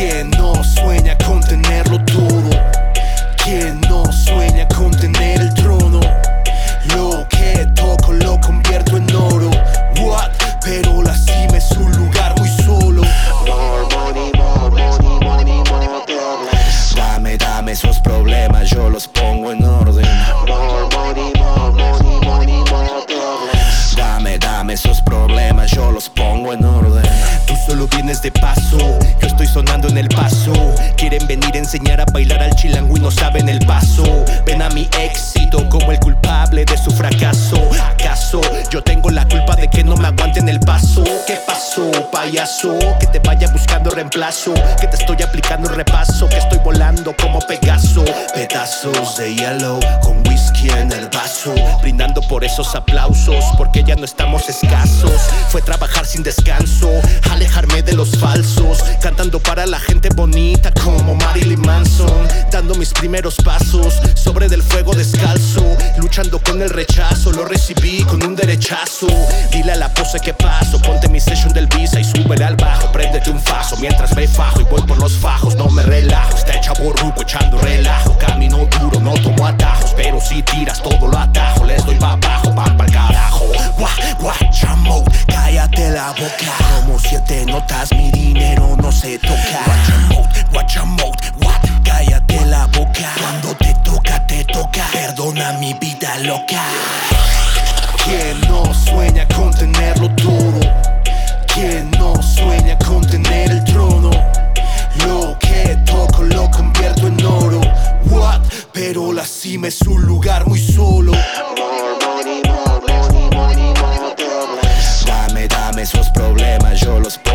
¿Quién no sueña con tenerlo todo? ¿Quién no sueña con tener el trono? Lo que toco lo convierto en oro. What? Pero la cima es un lugar muy solo. More money, more money, money, more problems. Dame, dame esos problemas, yo los pongo en orden. More money, more money, money, more problems. Dame, dame esos problemas, yo los pongo en orden. Tú solo vienes de paso, enseñar a bailar al chilango y no saben el paso. Ven a mi éxito como el culpable de su fracaso. ¿Acaso payaso? Que te vaya buscando reemplazo. Que te estoy aplicando un repaso. Que estoy volando como Pegaso. Pedazos de hielo con whisky en el vaso. Brindando por esos aplausos. Porque ya no estamos escasos. Fue trabajar sin descanso. Alejarme de los falsos. Cantando para la gente bonita como Marilyn Manson. Dando mis primeros pasos sobre del fuego descalzo. Luchando con el rechazo. Lo recibí con un derechazo. Dile a la pose que paso. Ponte mi session del visa y súbele al bajo. Préndete un faso mientras me fajo y voy por los fajos. No me relajo. Está chavo ruco echando relajo. Camino duro, no tomo atajos. Pero si tiras todo lo atajo. Les doy pa' abajo, van pa'l carajo. Gua, guachamo, cállate la boca. Como siete notas, mi dinero no se toca. Guachamo, guachamo, what? Cállate la boca. Cuando te toca, te toca. Perdona mi vida loca. ¿Quién no sueña con tenerlo Cima es un lugar muy solo. Dame, dame esos problemas, yo los pongo